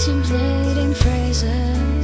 contemplating phrases